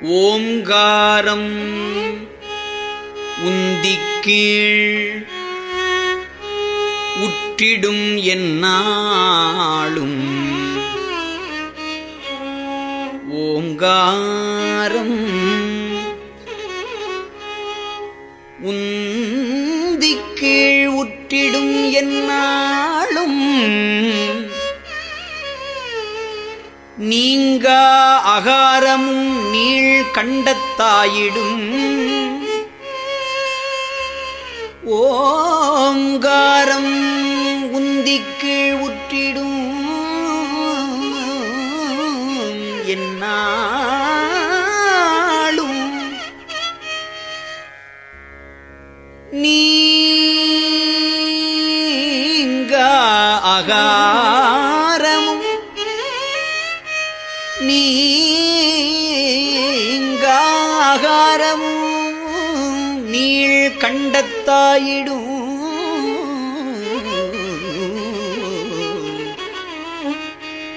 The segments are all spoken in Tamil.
ஓங்காரம் உந்திக்கீழ் உற்றிடும் என்னாளும் ஓங்காரம் உந்திக்கீழ் உற்றிடும் என்னாளும் நீங்கா அகாரமும் நீள் கண்டத்தாயிடும். ஓங்காரம் உந்திக்கு உற்றிடும். என்னாலும் நீங்க அகாரமும் நீங்காகாரமும் நீள் கண்டத்தாயிடும்.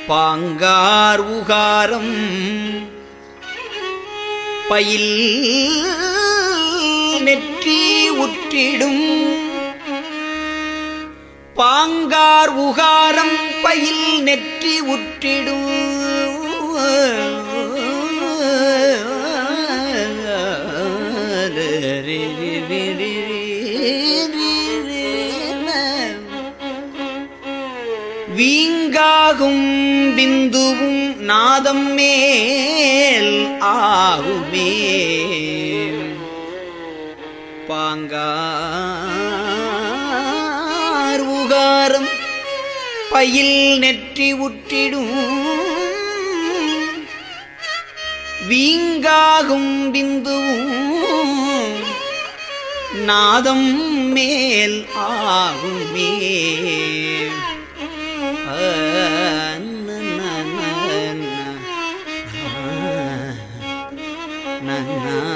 பாங்கார் உகாரம் பயில் நெற்றி உற்றிடும். பாங்கார் உகாரம் பயில் நெற்றி உற்றிடும். வீங்காகும் பிந்துவும் நாதம் மேல் ஆகுமே. பாங்கார் உகாரம் பயில் நெற்றி உற்றிடும் வீங்காகும் பிந்துவும் நாதம் மேல் ஆகுமே. நன்னா